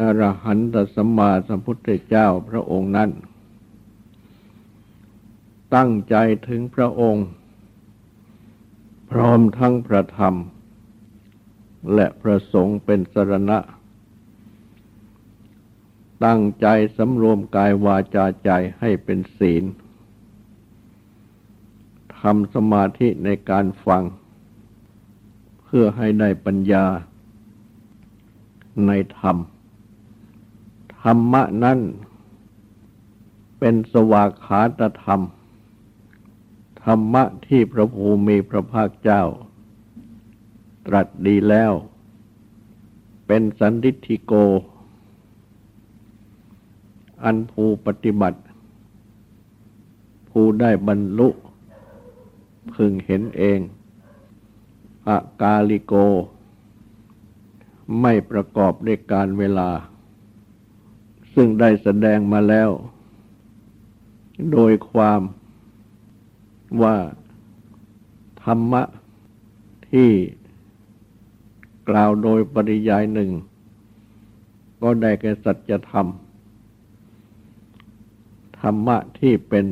อรหันตสัมมาสัมพุทธเจ้าพระองค์นั้น ตั้งใจถึงพระองค์ พร้อมทั้งพระธรรม และพระสงฆ์เป็นสรณะ ตั้งใจสำรวมกายวาจาใจให้เป็นศีลทำสมาธิในการฟัง เพื่อให้ได้ปัญญาในธรรม ธรรมะนั้นเป็นสวากขาตธรรม ธรรมะที่พระภูมิพระภาคเจ้า ตรัสดีแล้ว เป็นสันติิโก อันภูปฏิบัติผู้ได้บรรลุ พึงเห็นเองอากาลิโก ไม่ประกอบด้วยการเวลา ซึ่งได้แสดงมาแล้ว โดยความว่าธรรมะที่กล่าวโดยปริยายหนึ่ง ก็ได้แก่สัจธรรม ธรรมะที่เป็น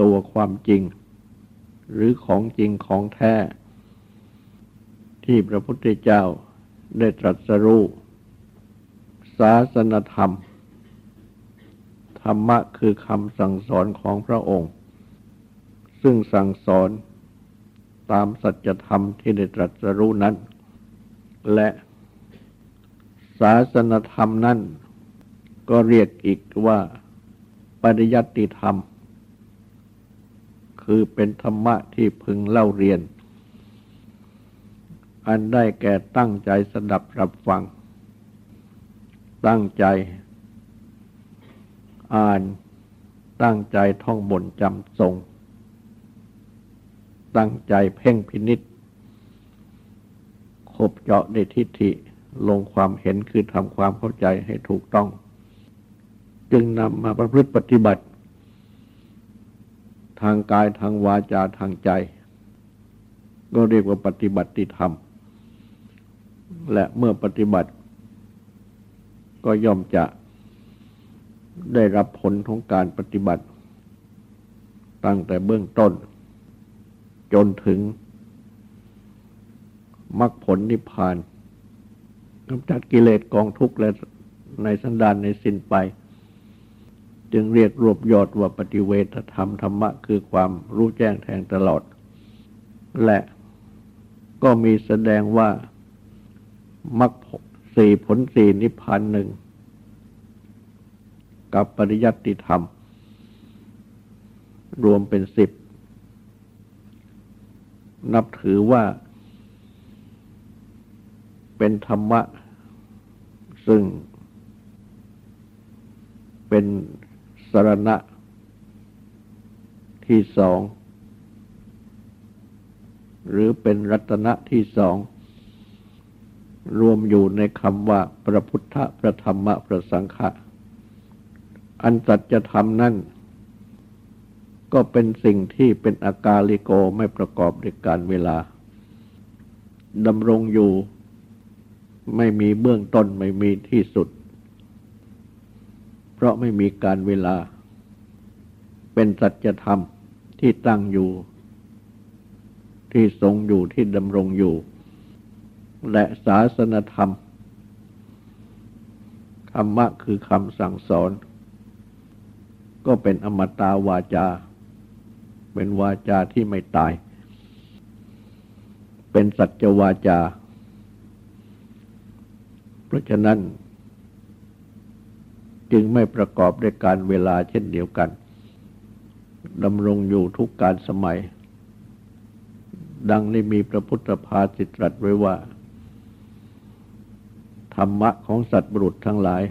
ตัวความจริง หรือของจริงของแท้ ที่พระพุทธเจ้าได้ตรัสรู้ ศาสนธรรม ธรรมะคือคำสั่งสอนของพระองค์ ซึ่งสั่งสอนตามสัจธรรมที่ได้ตรัสรู้นั้น และศาสนธรรมนั้นก็เรียกอีกว่าปริยัติธรรม คือเป็นธรรมะที่พึงเล่าเรียน อันได้แก่ตั้งใจสดับรับฟัง ตั้งใจ อ่าน ตั้งใจท่องบนจำทรง ตั้งใจเพ่งพินิษคบเจาะในทิฏฐิลงความเห็นคือทำความเข้าใจให้ถูกต้อง จึงนำมาประพฤติปฏิบัติ ทางกายทางวาจาทางใจ ก็เรียกว่าปฏิบัติธรรม และเมื่อปฏิบัติ ก็ย่อมจะได้รับผลของการปฏิบัติ ตั้งแต่เบื้องต้น จนถึงมรรคผลนิพพานกำจัดกิเลสกองทุกข์และในสันดานในสิ้นไป จึงเรียกรวบยอดว่าปฏิเวทธรรมธรรมะคือความรู้แจ้งแทงตลอด และก็มีแสดงว่ามรรค สี่ผลสี่นิพพานหนึ่งกับปริยัติธรรม รวมเป็นสิบ นับถือว่า เป็นธรรมะ ซึ่ง เป็นสรณะ ที่สอง หรือเป็นรัตนะที่สอง รวมอยู่ในคำว่าพระพุทธพระธรรมพระสังฆะอันสัจธรรมนั่นก็เป็นสิ่งที่เป็นอากาลิโกไม่ประกอบด้วยการเวลาดำรงอยู่ ไม่มีเบื้องต้นไม่มีที่สุด เพราะไม่มีการเวลา เป็นสัจธรรมที่ตั้งอยู่ ที่ทรงอยู่ที่ดำรงอยู่ และศาสนธรรม ธรรมะคือคำสั่งสอน ก็เป็นอมตาวาจา เป็นวาจาที่ไม่ตาย เป็นสัจวาจา เพราะฉะนั้น จึงไม่ประกอบด้วยการเวลาเช่นเดียวกันดำรงอยู่ทุกการสมัย ดังได้มีพระพุทธภาสิตรัสไว้ว่า รรมะของสัตว์บุรุษทั้งหลาย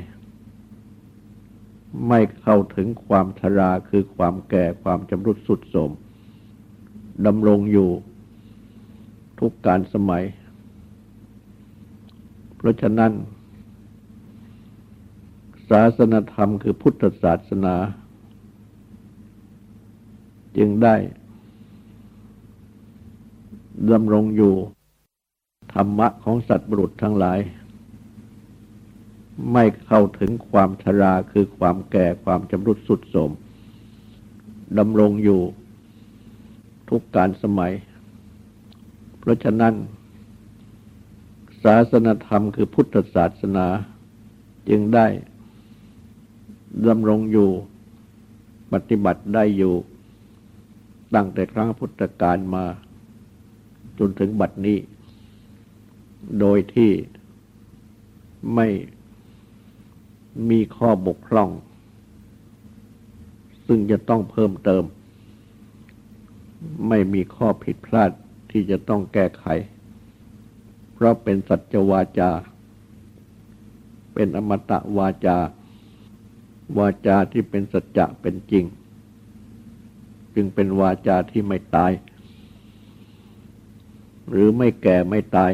ไม่เข้าถึงความชราคือความแก่ความจำรุดสุดโทมดำรงอยู่ทุกการสมัย เพราะฉะนั้น ศาสนธรรมคือพุทธศาสนา จึงได้ดำรงอยู่ธรรมะของสัตว์บุรุษทั้งหลาย ไม่เข้าถึงความชราคือความแก่ความจำรุดสุดโทมดำรงอยู่ทุกการสมัย เพราะฉะนั้น ศาสนธรรมคือพุทธศาสนาจึงได้ดำรงอยู่ปฏิบัติได้อยู่ ตั้งแต่ครั้งพุทธกาลมา จนถึงบัดนี้ โดยที่ไม่ มีข้อบกพร่อง ซึ่งจะต้องเพิ่มเติม ไม่มีข้อผิดพลาดที่จะต้องแก้ไข เพราะเป็นสัจวาจา เป็นอมตะวาจา วาจาที่เป็นสัจจะเป็นจริง จึงเป็นวาจาที่ไม่ตาย หรือไม่แก่ไม่ตาย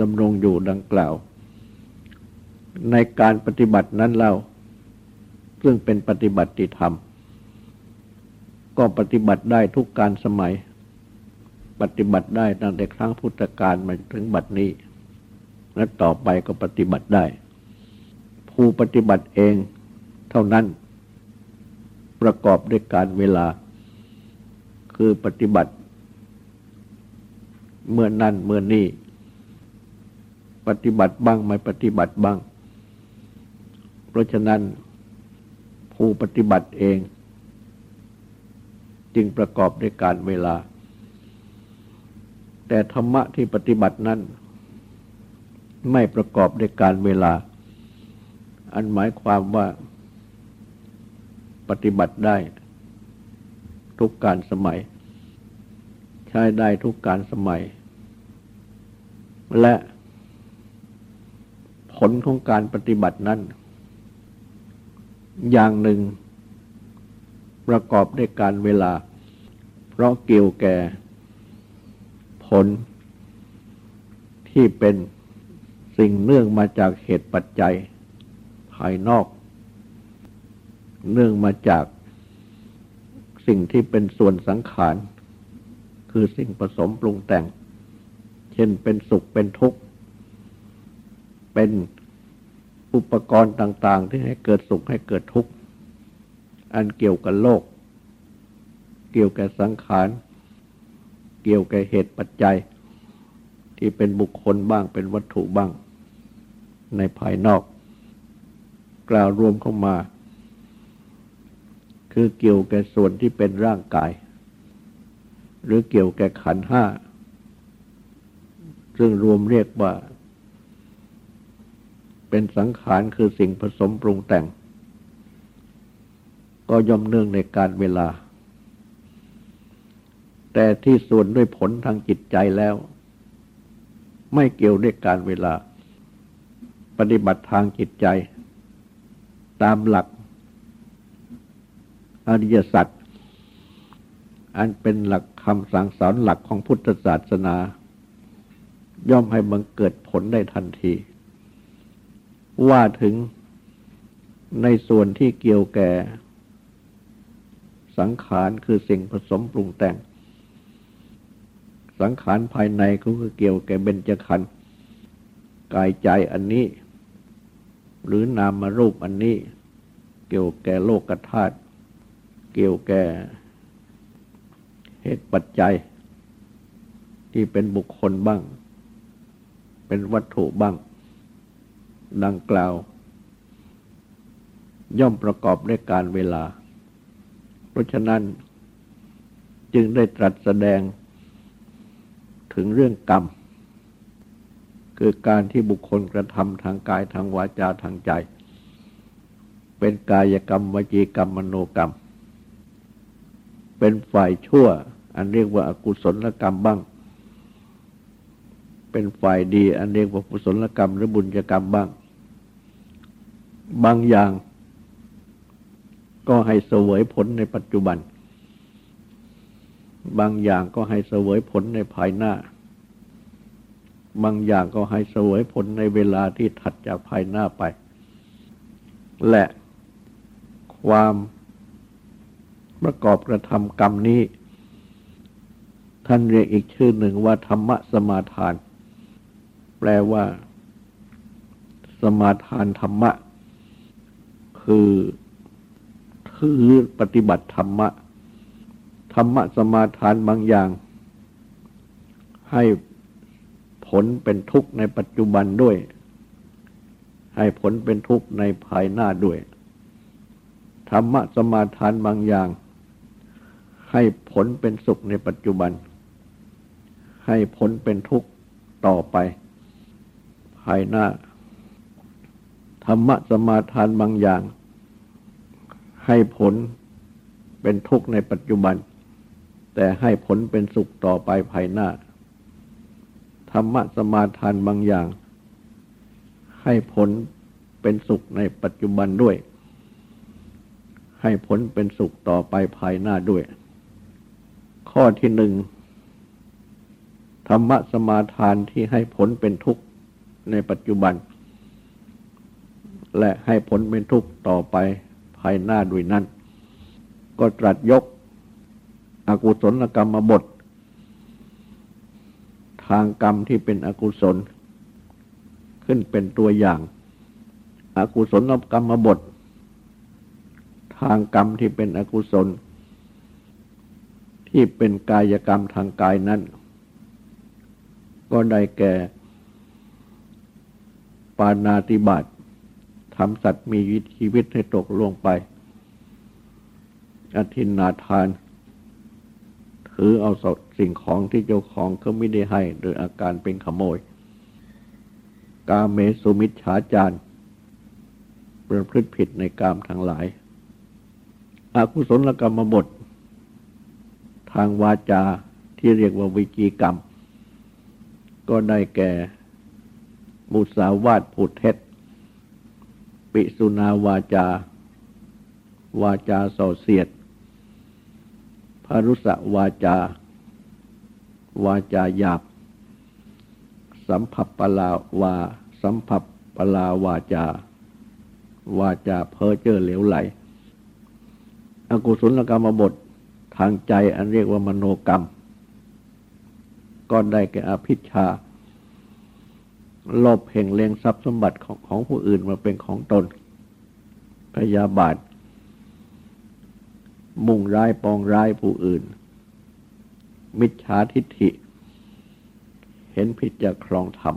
ดำรงอยู่ดังกล่าว ในการปฏิบัตินั้นเราซึ่งเป็นปฏิบัติธรรม ก็ปฏิบัติได้ทุกการสมัย ปฏิบัติได้ตั้งแต่ครั้งพุทธกาลมาถึงบัดนี้ และต่อไปก็ปฏิบัติได้ ผู้ปฏิบัติเองเท่านั้น ประกอบด้วยการเวลา คือปฏิบัติ เมื่อนั่นเมื่อนี้ปฏิบัติบ้างไม่ปฏิบัติบ้าง ราะฉะนั้นผู้ปฏิบัติเอง จึงประกอบด้วยการเวลา แต่ธรรมะที่ปฏิบัตินั้น ไม่ประกอบด้วยการเวลา อันหมายความว่าปฏิบัติได้ ทุกการสมัย ใช้ได้ทุกการสมัย และผลของการปฏิบัตินั้น อย่างหนึ่ง ประกอบด้วยการเวลา เพราะเกี่ยวแก่ ผล ที่เป็นสิ่งเนื่องมาจากเหตุปัจจัย ภายนอก เนื่องมาจากสิ่งที่เป็นส่วนสังขาร คือสิ่งผสมปรุงแต่ง เช่นเป็นสุขเป็นทุกข์ เป็น อุปกรณ์ต่าง ๆ ที่ให้เกิดสุขให้เกิดทุกข์ อันเกี่ยวกับโลก เกี่ยวกับสังขาร เกี่ยวกับเหตุปัจจัย ที่เป็นบุคคลบ้างเป็นวัตถุบ้าง ในภายนอก กล่าวรวมเข้ามา คือเกี่ยวกับส่วนที่เป็นร่างกาย หรือเกี่ยวกับขันห้า ซึ่งรวมเรียกว่า เป็นสังขารคือสิ่งผสมปรุงแต่ง ก็ย่อมเนื่องในการเวลา แต่ที่ส่วนด้วยผลทางจิตใจแล้ว ไม่เกี่ยวด้วยการเวลา ปฏิบัติทางจิตใจ ตามหลัก อริยสัจอันเป็นหลักคำสั่งสอนหลักของพุทธศาสนา ย่อมให้บังเกิดผลได้ทันที ว่าถึงในส่วนที่เกี่ยวแก่ สังขารคือสิ่งผสมปรุงแต่ง สังขารภายในก็คือเกี่ยวแก่เบญจขันธ์กายใจอันนี้ หรือนามรูปอันนี้ เกี่ยวแก่โลกธาตุเกี่ยวแก่เหตุปัจจัย ที่เป็นบุคคลบ้าง เป็นวัตถุบ้าง ดังกล่าว ย่อมประกอบด้วยการเวลา เพราะฉะนั้นจึงได้ตรัสแสดงถึงเรื่องกรรม คือการที่บุคคลกระทำทางกายทางวาจาทางใจ เป็นกายกรรมวจีกรรมมโนกรรม เป็นฝ่ายชั่ว อันเรียกว่าอากุศลกรรมบ้าง เป็นฝ่ายดี อันเรียกว่ากุศลกรรมหรือบุญกรรมบ้าง บางอย่าง ก็ให้เสวยผลในปัจจุบัน บางอย่างก็ให้เสวยผลในภายหน้า บางอย่างก็ให้เสวยผลในเวลาที่ถัดจากภายหน้าไป และความประกอบกระทำกรรมนี้ ท่านเรียกอีกชื่อหนึ่งว่าธรรมสมาทาน แปลว่า สมาทานธรรมะ คือถือปฏิบัติธรรมะ ธรรมะสมาทานบางอย่าง ให้ผลเป็นทุกข์ในปัจจุบันด้วย ให้ผลเป็นทุกข์ในภายหน้าด้วย ธรรมะสมาทานบางอย่าง ให้ผลเป็นสุขในปัจจุบัน ให้ผลเป็นทุกข์ต่อไป ภายหน้า ธรรมะสมาทานบางอย่าง ให้ผลเป็นทุกข์ในปัจจุบัน แต่ให้ผลเป็นสุขต่อไปภายหน้า ธรรมะสมาทานบางอย่าง ให้ผลเป็นสุขในปัจจุบันด้วย ให้ผลเป็นสุขต่อไปภายหน้าด้วย ข้อที่หนึ่งธรรมะสมาทานที่ให้ผลเป็นทุกข์ในปัจจุบัน และให้ผลเป็นทุกข์ต่อไป ภายหน้าด้วยนั้น ก็ตรัสยกอกุศลกรรมบท ทางกรรมที่เป็นอกุศล ขึ้นเป็นตัวอย่างอากุศลกรรมบท ทางกรรมที่เป็นอกุศล ที่เป็นกายกรรมทางกายนั้น ก็ได้แก่ ปานาติบาต ทำสัตว์มีชีวิตให้ตกลงไปอธินาทาน ถือเอาสสิ่งของที่เจ้าของเขาไม่ได้ให้โดยอาการเป็นขโมย กาเมสุมิชฉาจารประพฤติผิดในกามทั้งหลาย อากุศลกรรมบท ทางวาจาที่เรียกว่าวิจีกรรม ก็ได้แก่มุสาวาทผูดเท็จ ปิสุนาวาจา วาจาส่อเสียดพารุสวาจา วาจาหยาบ สัมผัสปลาวา สัมผัสปลาวาจา วาจาเพ้อเจ้อเหลวไหล อกุศลกรรมบททางใจอันเรียกว่ามโนกรรม ก็ได้แก่อภิชา โลภเพ่งเลงทรัพย์สมบัติของของผู้อื่นมาเป็นของตนพยาบาท มุ่งร้ายปองร้ายผู้อื่น มิจฉาทิฏฐิ เห็นผิดจากครองธรรม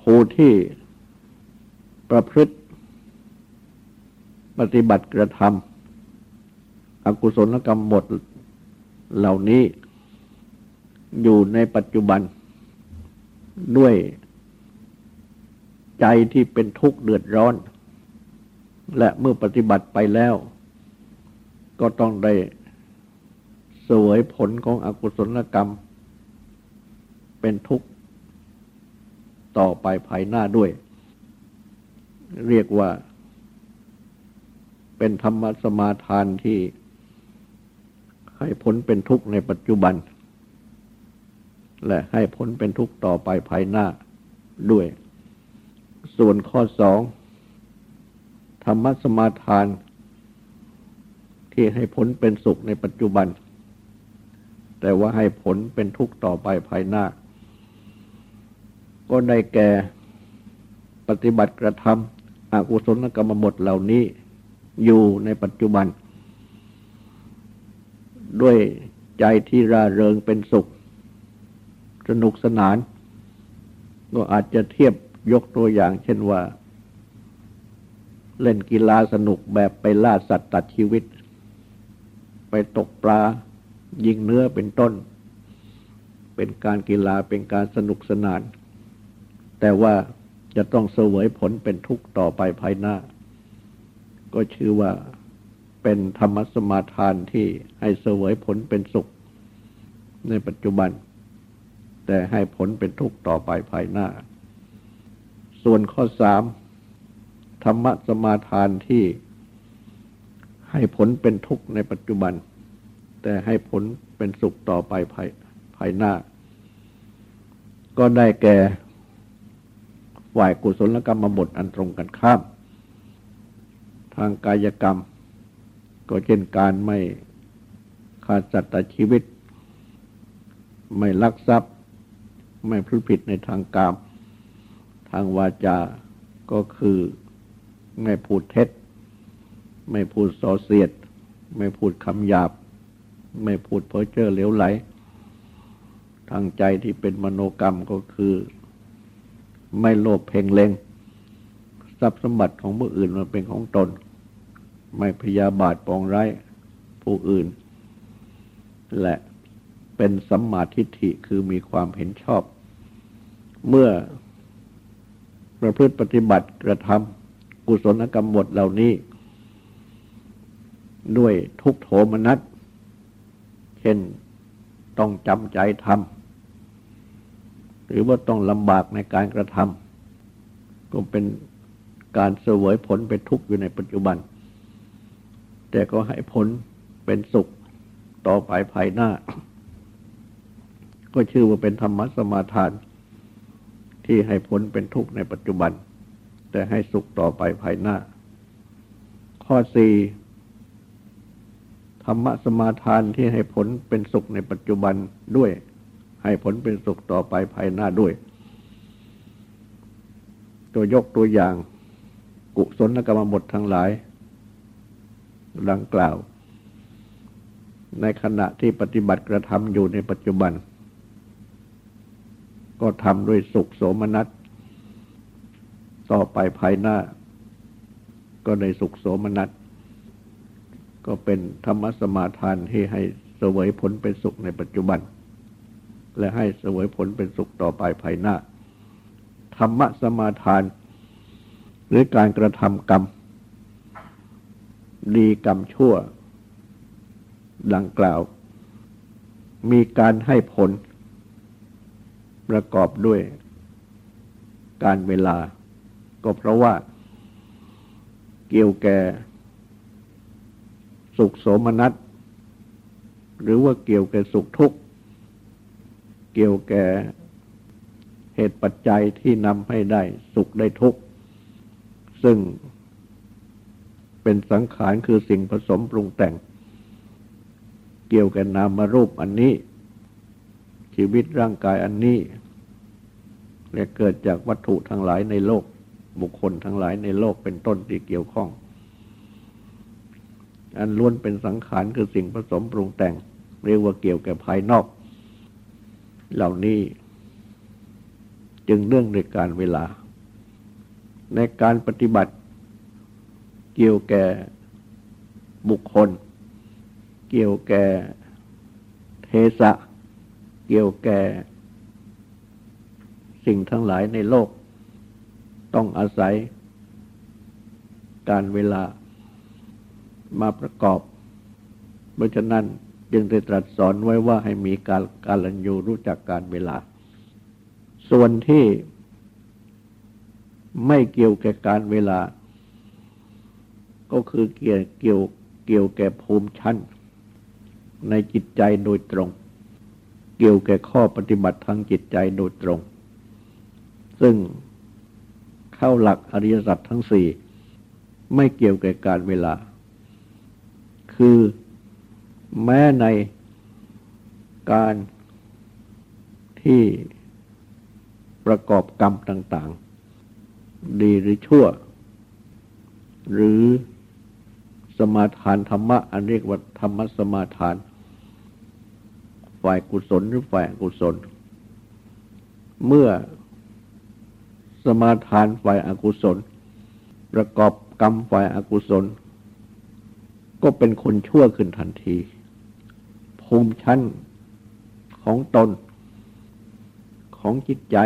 ผู้ที่ประพฤติปฏิบัติกระทำอกุศลกรรมหมดเหล่านี้อยู่ในปัจจุบัน ด้วยใจที่เป็นทุกข์เดือดร้อน และเมื่อปฏิบัติไปแล้ว ก็ต้องได้สวยผลของอกุศลกรรม เป็นทุกข์ต่อไปภายหน้าด้วย เรียกว่า เป็นธรรมสมาทานที่ให้ผลเป็นทุกข์ในปัจจุบัน และให้ผลเป็นทุกข์ต่อไปภายหน้าด้วย ส่วนข้อสองธรรมสมาทาน ที่ให้ผลเป็นสุขในปัจจุบัน แต่ว่าให้ผลเป็นทุกข์ต่อไปภายหน้า ก็ได้แก่ปฏิบัติกระทำอกุศลกรรมบทเหล่านี้อยู่ในปัจจุบัน ด้วยใจที่ร่าเริงเป็นสุข สนุกสนาน ก็อาจจะเทียบยกตัวอย่าง เช่นว่า เล่นกีฬาสนุกแบบไปล่าสัตว์ตัดชีวิต ไปตกปลายิงเนื้อเป็นต้น เป็นการกีฬาเป็นการสนุกสนาน แต่ว่าจะต้องเสวยผลเป็นทุกข์ต่อไปภายหน้า ก็ชื่อว่าเป็นธรรมสมาทานที่ให้เสวยผลเป็นสุขในปัจจุบัน แต่ให้ผลเป็นทุกข์ต่อไปภายหน้า ส่วนข้อสามธรรมสมาทานที่ให้ผลเป็นทุกข์ในปัจจุบัน แต่ให้ผลเป็นสุขต่อไปภายภายหน้า ก็ได้แก่ฝ่ายกุศลกรรมบทอันตรงกันข้าม ทางกายกรรม ก็เช่นการไม่ฆ่าสัตว์ชีวิต ไม่ลักทรัพย์ ไม่พลผิดในทางกาม ทางวาจาก็คือไม่พูดเท็จ ไม่พูดส่อเสียด ไม่พูดคำหยาบ ไม่พูดเพ้อเจ้อเหลวไหล ทางใจที่เป็นมโนกรรมก็คือ ไม่โลภเพ่งเลงทรัพย์สมบัติของผู้อื่นมาเป็นของตน ไม่พยาบาทปองร้ายผู้อื่น และ เป็นสัมมาทิฏฐิคือมีความเห็นชอบ เมื่อประพฤติปฏิบัติกระทำกุศลกรรมบทเหล่านี้ ด้วยทุกโทมนัสเช่นต้องจำใจทำหรือว่าต้องลำบากในการกระทำก็เป็นการเสวยผลเป็นทุกข์อยู่ในปัจจุบัน แต่ก็ให้ผลเป็นสุขต่อไปภายหน้า ก็ชื่อว่าเป็นธรรมะสมาทาน ที่ให้ผลเป็นทุกข์ในปัจจุบัน แต่ให้สุขต่อไปภายหน้า ข้อสี่ธรรมะสมาทานที่ให้ผลเป็นสุขในปัจจุบันด้วย ให้ผลเป็นสุขต่อไปภายหน้าด้วย ตัวยกตัวอย่าง กุศลกรรมบททั้งหลาย ดังกล่าว ในขณะที่ปฏิบัติกระทำอยู่ในปัจจุบัน ก็ทำด้วยสุขโสมนัส ต่อไปภายหน้า ก็ในสุขโสมนัส ก็เป็นธรรมสมาทานที่ให้เสวยผลเป็นสุขในปัจจุบัน และให้สวยผลเป็นสุขต่อไปภายหน้า ธรรมะสมาทาน หรือการกระทำกรรม ดีกรรมชั่ว ดังกล่าว มีการให้ผล ประกอบด้วยการเวลา ก็เพราะว่าเกี่ยวแก่สุขโสมนัสหรือว่าเกี่ยวแก่สุขทุกข์ เกี่ยวแก่เหตุปัจจัยที่นำให้ได้สุขได้ทุกข์ ซึ่งเป็นสังขารคือสิ่งผสมปรุงแต่ง เกี่ยวกับนามารูปอันนี้ ชีวิตร่างกายอันนี้และเกิดจากวัตถุทั้งหลายในโลก บุคคลทั้งหลายในโลกเป็นต้นที่เกี่ยวข้อง อันล้วนเป็นสังขารคือสิ่งผสมปรุงแต่ง เรียกว่าเกี่ยวกับภายนอก เหล่านี้ จึงเรื่องในการเวลา ในการปฏิบัติ เกี่ยวแก่บุคคล เกี่ยวแก่เทสะ เกี่ยวแก่ สิ่งทั้งหลายในโลก ต้องอาศัย การเวลามาประกอบ เพราะฉะนั้นจึงได้ตรัสสอนไว้ว่าให้มีการการลันยูรู้จักการเวลา ส่วนที่ไม่เกี่ยวแก่การเวลา ก็คือเกี่ยวเกี่ยวเกี่ยวแก่ภูมิชั้น ในจิตใจโดยตรง เกี่ยวแก่ข้อปฏิบัติทางจิตใจโดยตรง ซึ่งเข้าหลักอริยสัจทั้งสี่ไม่เกี่ยวแก่การเวลา คือแม้ในการที่ประกอบกรรมต่าง ๆ ดีหรือชั่ว หรือสมาทานธรรมะ อันเรียกว่าธรรมสมาทาน ฝ่ายกุศลหรือฝ่ายกุศล เมื่อสมาทานฝ่ายอากุศล ประกอบกรรมฝ่ายอากุศล ก็เป็นคนชั่วขึ้นทันที ภูมิชั้นของตน ของจิตใจ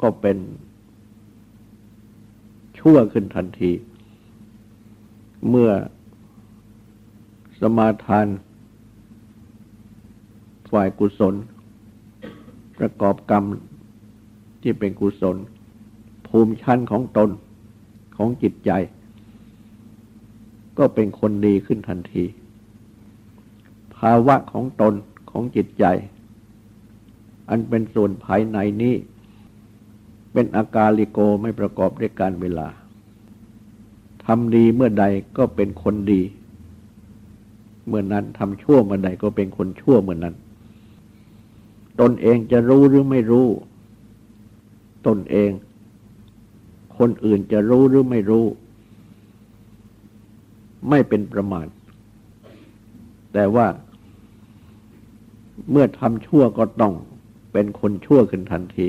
ก็เป็นชั่วขึ้นทันที เมื่อสมาทาน ฝ่ายกุศล ประกอบกรรมที่เป็นกุศล ภูมิชั้นของตนของจิตใจ ก็เป็นคนดีขึ้นทันที ภาวะของตนของจิตใจ อันเป็นส่วนภายในนี้ เป็นอาการลิโกไม่ประกอบด้วยการเวลาทำดีเมื่อใดก็เป็นคนดี เมื่อนั้นทำชั่วเมื่อใดก็เป็นคนชั่วเมื่อนั้น ตนเองจะรู้หรือไม่รู้ ตนเอง คนอื่นจะรู้หรือไม่รู้ ไม่เป็นประมาทแต่ว่า เมื่อทำชั่วก็ต้องเป็นคนชั่วขึ้นทันที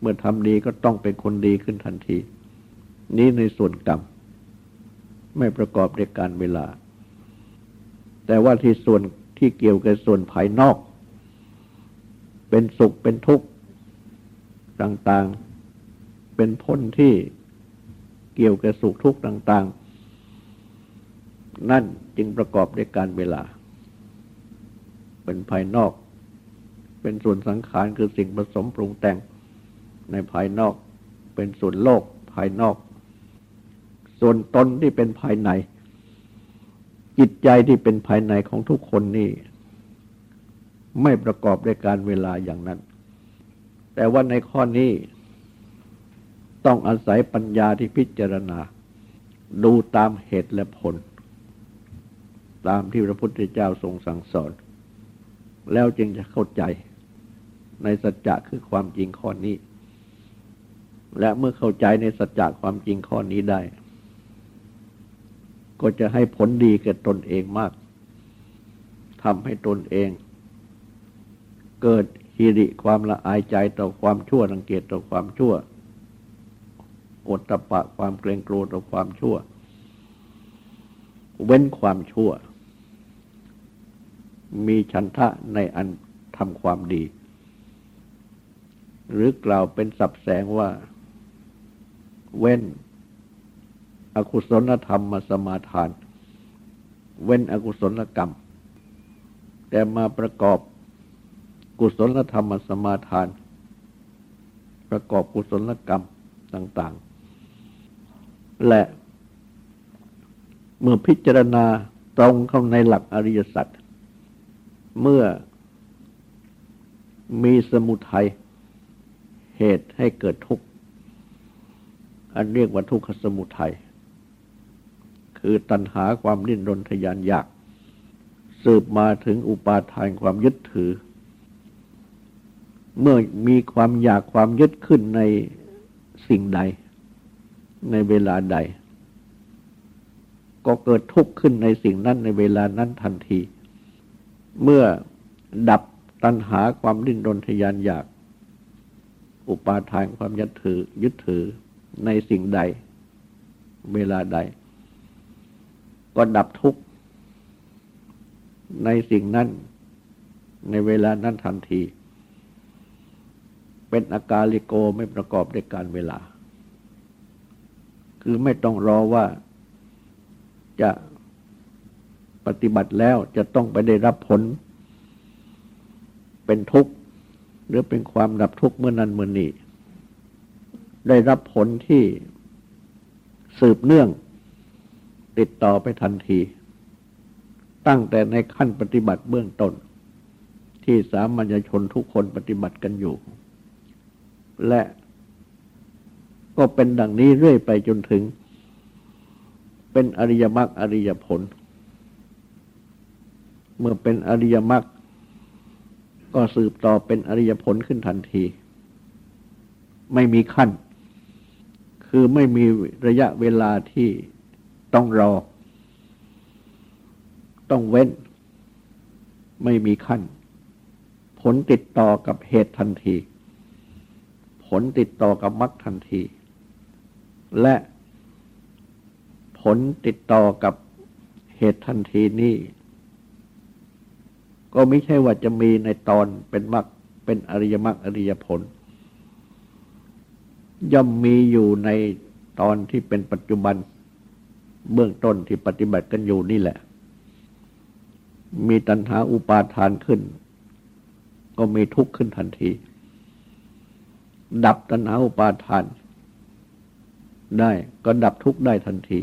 เมื่อทำดีก็ต้องเป็นคนดีขึ้นทันที นี้ในส่วนกรรม ไม่ประกอบด้วยการเวลา แต่ว่าที่ส่วนที่เกี่ยวกับส่วนภายนอก เป็นสุขเป็นทุกข์ต่างๆ เป็นพ้นที่เกี่ยวกับสุขทุกข์ต่าง ๆ นั่นจึงประกอบด้วยการเวลา เป็นภายนอก เป็นส่วนสังขารคือสิ่งผสมปรุงแต่งในภายนอก เป็นส่วนโลกภายนอก ส่วนตนที่เป็นภายใน จิตใจที่เป็นภายในของทุกคนนี่ ไม่ประกอบด้วยการเวลาอย่างนั้น แต่ว่าในข้อนี้ต้องอาศัยปัญญาที่พิจารณา ดูตามเหตุและผล ตามที่พระพุทธเจ้าทรงสั่งสอน แล้วจึงจะเข้าใจในสัจจะคือความจริงข้อนี้ และเมื่อเข้าใจในสัจจะความจริงข้อนี้ได้ ก็จะให้ผลดีแก่ตนเองมากทำให้ตนเอง เกิดฮิริความละอายใจต่อความชั่วรังเกียจต่อความชั่วอดตะปะความเกรงกลัวต่อความชั่ว เว้นความชั่ว มีฉันทะในอันทำความดี หรือกล่าวเป็นสับแสงว่า เว้น อกุศลธรรมมาสมาทาน เว้นอกุศลกรรม แต่มาประกอบ กุศลธรรมมาสมาทาน ประกอบกุศลกรรมต่าง ๆ และเมื่อพิจารณาตรงเข้าในหลักอริยสัจเมื่อมีสมุทัยเหตุให้เกิดทุกข์ อันเรียกว่าทุกขสมุทัยคือตัณหาความดิ้นรนทยานอยาก สืบมาถึงอุปาทานความยึดถือ เมื่อมีความอยากความยึดขึ้นในสิ่งใด ในเวลาใด ก็เกิดทุกข์ขึ้นในสิ่งนั้นในเวลานั้นทันที เมื่อดับตัณหาความดิ้นรนทยานอยาก อุปาทานความยึดถือ ยึดถือในสิ่งใด เวลาใด ก็ดับทุกข์ในสิ่งนั้น ในเวลานั้นทันที เป็นอาการลิโกไม่ประกอบด้วยการเวลา คือไม่ต้องรอว่าจะปฏิบัติแล้วจะต้องไปได้รับผล เป็นทุกข์หรือเป็นความดับทุกข์เมื่อนั้นเมื่อนี้ ได้รับผลที่สืบเนื่องติดต่อไปทันที ตั้งแต่ในขั้นปฏิบัติเบื้องต้นที่สามัญชนทุกคนปฏิบัติกันอยู่ และก็เป็นดังนี้เรื่อยไปจนถึง เป็นอริยมรรคอริยผล เมื่อเป็นอริยมรรคก็สืบต่อเป็นอริยผลขึ้นทันที ไม่มีขั้น คือไม่มีระยะเวลาที่ต้องรอ ต้องเว้น ไม่มีขั้น ผลติดต่อกับเหตุทันที ผลติดต่อกับมรรคทันที และผลติดต่อกับเหตุทันทีนี้ ก็ไม่ใช่ว่าจะมีในตอนเป็นมรรคเป็นอริยมรรคอริยผล ย่อมมีอยู่ในตอนที่เป็นปัจจุบันเบื้องต้นที่ปฏิบัติกันอยู่นี่แหละ มีตัณหาอุปาทานขึ้น ก็มีทุกข์ขึ้นทันที ดับตัณหาอุปาทาน ได้ก็ดับทุกข์ได้ทันที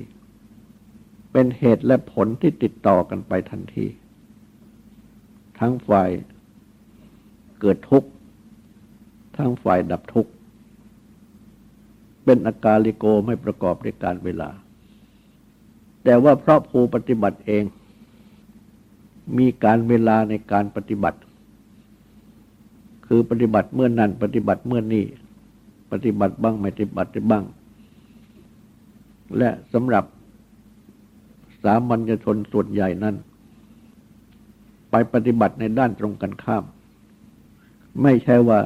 เป็นเหตุและผลที่ติดต่อกันไปทันที ทั้งฝ่ายเกิดทุกข์ ทั้งฝ่ายดับทุกข์ เป็นอากาลิโกไม่ประกอบด้วยการเวลา แต่ว่าเพราะผู้ปฏิบัติเอง มีการเวลาในการปฏิบัติ คือปฏิบัติเมื่อนั้นปฏิบัติเมื่อนี้ปฏิบัติบ้างไม่ปฏิบัติบ้าง และสำหรับสามัญชนส่วนใหญ่นั้น ไปปฏิบัติในด้านตรงกันข้าม ไม่ใช่ว่า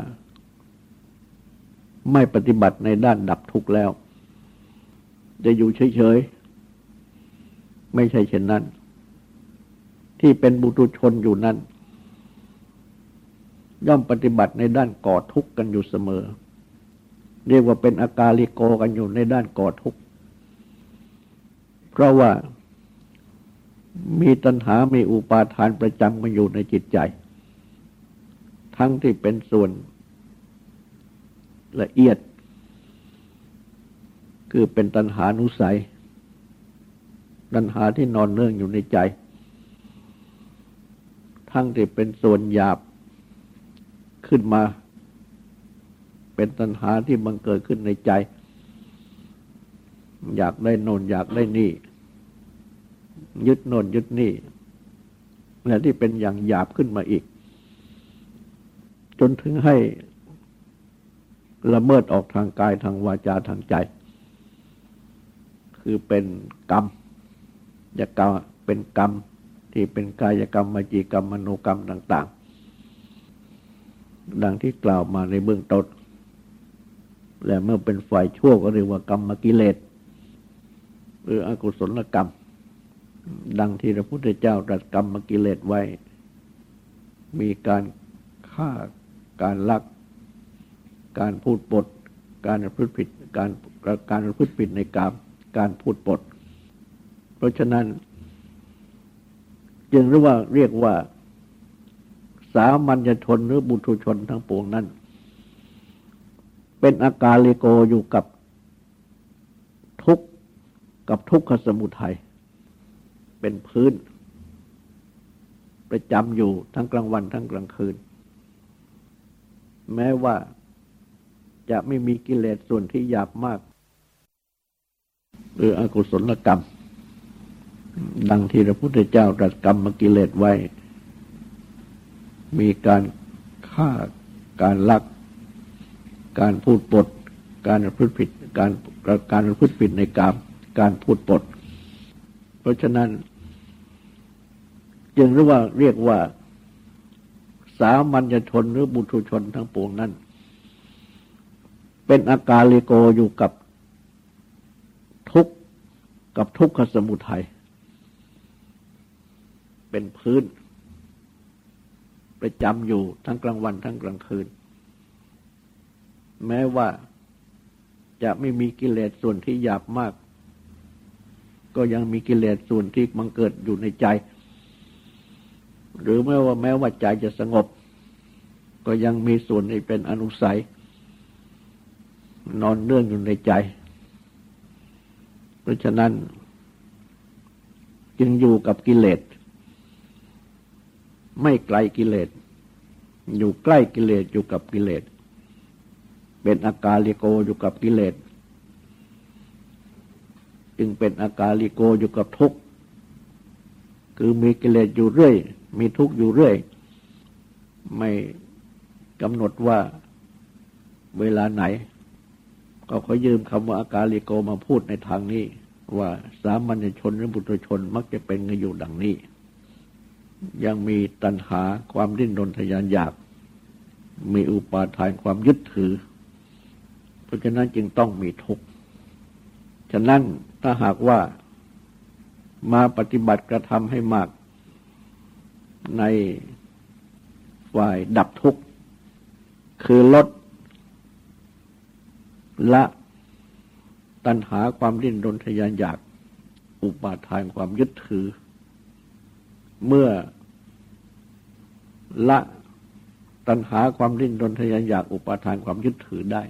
ไม่ปฏิบัติในด้านดับทุกข์แล้ว จะอยู่เฉยๆ ไม่ใช่เช่นนั้น ที่เป็นบุตุชนอยู่นั้น ย่อมปฏิบัติในด้านก่อทุกข์กันอยู่เสมอ เรียกว่าเป็นอาการลิโกกันอยู่ในด้านก่อทุกข์ เพราะว่ามีตัณหา มีอุปาทานประจำกันอยู่ในจิตใจ ทั้งที่เป็นส่วนละเอียด คือเป็นตัณหานุสัย ตัณหาที่นอนเนื่องอยู่ในใจ ทั้งที่เป็นส่วนหยาบ ขึ้นมา เป็นตัณหาที่บังเกิดขึ้นในใจ อยากได้นนอยากได้นี่ ยึดน่นยึดนี่และที่เป็นอย่างหยาบขึ้นมาอีก จนถึงให้ละเมิดออกทางกายทางวาจาทางใจ คือเป็นกรรมจะกรรมเป็นกรรมที่เป็นกายกรรมมจีกรรมมโนกรรมต่าง ๆ ดังที่กล่าวมาในเบื้องต้นและเมื่อเป็นฝ่ายชั่วก็เรียกว่ากรรมกิเลสหรืออกุศลกรรม ดังที่พระพุทธเจ้าตรัสกรรมกิเลสไว้ มีการฆ่าการลัก การพูดปด การพูดผิด การการพูดผิดในกรรมการพูดปด เพราะฉะนั้น จึงเรียกว่าเรียกว่า สามัญชนหรือบุตุชนทั้งปวงนั้น เป็นอาการเลโกอยู่กับทุกกับทุกขสมุทัยเป็นพื้น ประจำอยู่ทั้งกลางวันทั้งกลางคืน แม้ว่าจะไม่มีกิเลสส่วนที่หยาบมาก หรืออกุศลกรรม ดังที่พระพุทธเจ้าตรัสกรรมมกิเลสไว้ มีการฆ่าการลัก การพูดปด การพูดผิด การการพูดผิดในกรรมการพูดปด เพราะฉะนั้น จึงเรียกว่าเรียกว่า สามัญชนหรือบุตุชนทั้งปวงนั้น เป็นอาการลิโกอยู่กับทุกกับทุกขสมุทัยเป็นพื้น ประจำอยู่ทั้งกลางวันทั้งกลางคืน แม้ว่าจะไม่มีกิเลสส่วนที่หยาบมาก ก็ยังมีกิเลสส่วนที่มังเกิดอยู่ในใจ หรือแม้ว่าแม้ว่าใจจะสงบ ก็ยังมีส่วนที่เป็นอนุสัย นอนเนื่องอยู่ในใจ เพราะฉะนั้น จึงอยู่กับกิเลส ไม่ไกลกิเลส อยู่ใกล้กิเลสอยู่กับกิเลส เป็นอาการลิโกอยู่กับกิเลส จึงเป็นอาการลิโกอยู่กับทุกข์คือมีกิเลสอยู่เรื่อย มีทุกข์อยู่เรื่อย ไม่กำหนดว่าเวลาไหน ก็ขอยืมคำว่าอาการลิโกมาพูดในทางนี้ ว่าสามัญชนหรือบุตรชนมักจะเป็นกันอยู่ดังนี้ ยังมีตัณหาความดิ้นรนทยานอยาก มีอุปาทานความยึดถือ เพราะฉะนั้นจึงต้องมีทุกข์ ฉะนั้นถ้าหากว่ามาปฏิบัติกระทำให้มาก ในฝ่ายดับทุกข์ คือลดละตัณหาความดิ้นรนทยานอยาก อุปาทานความยึดถือ เมื่อละตัณหาความดิ้นรนทยานอยากอุปาทานความยึดถือได้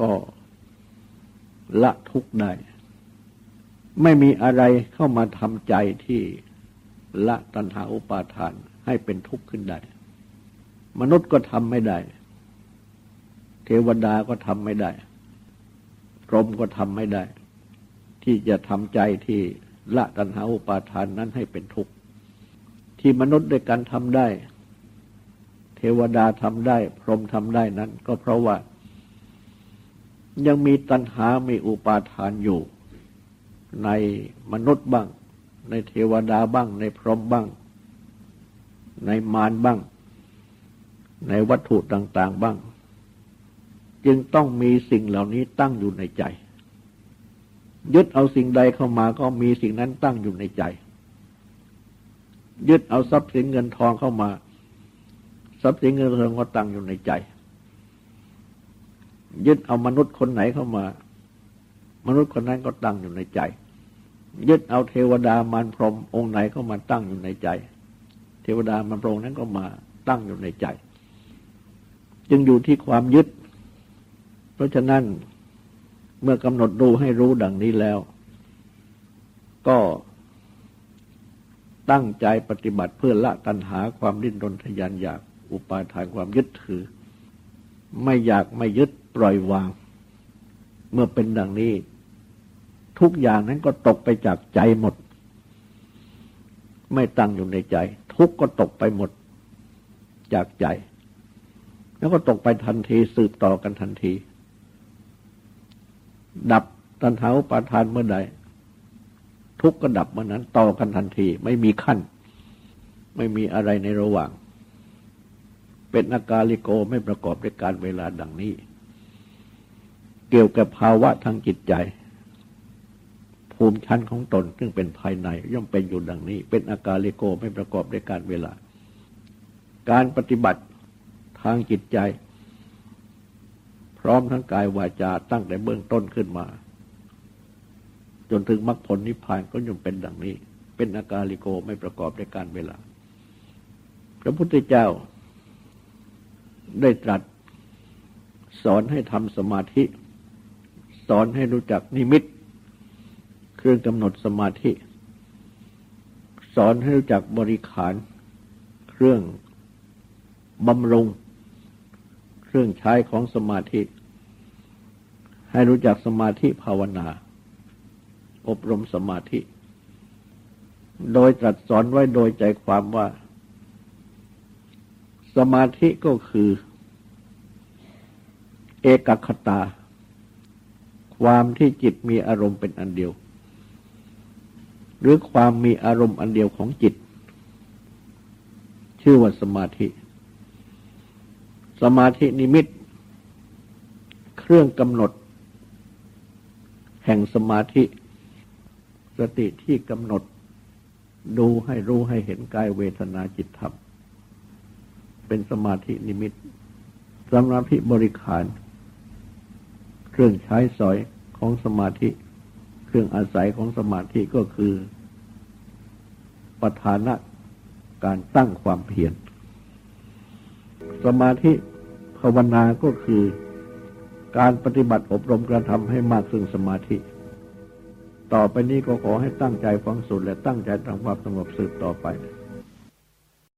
ก็ละทุกได้ ไม่มีอะไรเข้ามาทำใจที่ละตัณหาอุปาทานให้เป็นทุกข์ขึ้นได้ มนุษย์ก็ทำไม่ได้ เทวดาก็ทำไม่ได้พรหมก็ทำไม่ได้ ที่จะทำใจที่ ละตัณหาอุปาทานนั้นให้เป็นทุกข์ ที่มนุษย์ด้วยกันทำได้ เทวดาทำได้ พรหมทำได้นั้น ก็เพราะว่า ยังมีตัณหา มีอุปาทานอยู่ ในมนุษย์บ้าง ในเทวดาบ้าง ในพรหมบ้าง ในมารบ้าง ในวัตถุต่าง ๆบ้าง จึงต้องมีสิ่งเหล่านี้ตั้งอยู่ในใจ ยึดเอาสิ่งใดเข้ามาก็มีสิ่งนั้นตั้งอยู่ในใจ ยึดเอาทรัพย์สินเงินทองเข้ามา ทรัพย์สินเงินทองก็ตั้งอยู่ในใจ ยึดเอามนุษย์คนไหนเข้ามา มนุษย์คนนั้นก็ตั้งอยู่ในใจ ยึดเอาเทวดามารพรหมองค์ไหนเข้ามาตั้งอยู่ในใจ เทวดามารพรหมนั้นก็มาตั้งอยู่ในใจ จึงอยู่ที่ความยึด เพราะฉะนั้น เมื่อกำหนดดูให้รู้ดังนี้แล้ว ก็ตั้งใจปฏิบัติเพื่อละตัณหาความดิ้นรนทยานอยากอุปาทานความยึดถือ ไม่อยากไม่ยึดปล่อยวาง เมื่อเป็นดังนี้ ทุกอย่างนั้นก็ตกไปจากใจหมด ไม่ตั้งอยู่ในใจ ทุกก็ตกไปหมดจากใจ แล้วก็ตกไปทันทีสืบต่อกันทันที ดับตัณหาปาทานเมื่อใด ทุกข์ก็ดับเมื่อนั้น ต่อกันทันที ไม่มีขั้น ไม่มีอะไรในระหว่าง เป็นอาการลิโกไม่ประกอบด้วยการเวลาดังนี้ เกี่ยวกับภาวะทางจิตใจ ภูมิชั้นของตนซึ่งเป็นภายใน ย่อมเป็นอยู่ดังนี้ เป็นอาการลิโกไม่ประกอบด้วยการเวลา การปฏิบัติทางจิตใจ พร้อมทั้งกายวาจาตั้งแต่เบื้องต้นขึ้นมา จนถึงมรรคผลนิพพานก็ย่อมเป็นดังนี้ เป็นอาการลิโกไม่ประกอบด้วยการเวลา พระพุทธเจ้าได้ตรัสสอนให้ทำสมาธิ สอนให้รู้จักนิมิต เครื่องกำหนดสมาธิ สอนให้รู้จักบริขาร เครื่องบำรุง เครื่องใช้ของสมาธิ ให้รู้จักสมาธิภาวนา อบรมสมาธิ โดยตรัสสอนไว้โดยใจความว่า สมาธิก็คือ เอกคตา ความที่จิตมีอารมณ์เป็นอันเดียว หรือความมีอารมณ์อันเดียวของจิต ชื่อว่าสมาธิ สมาธินิมิต เครื่องกำหนด แห่งสมาธิ สติที่กำหนด ดูให้รู้ให้เห็นกายเวทนาจิตธรรม เป็นสมาธินิมิตสมาธิบริขาร เครื่องใช้สอยของสมาธิ เครื่องอาศัยของสมาธิก็คือประธานะการตั้งความเพียรสมาธิ ภาวนาก็คือการปฏิบัติอบรมกระทำให้มากซึ่งสมาธิ ต่อไปนี้ก็ขอให้ตั้งใจฟังสุดและตั้งใจทำความสงบสืบต่อไป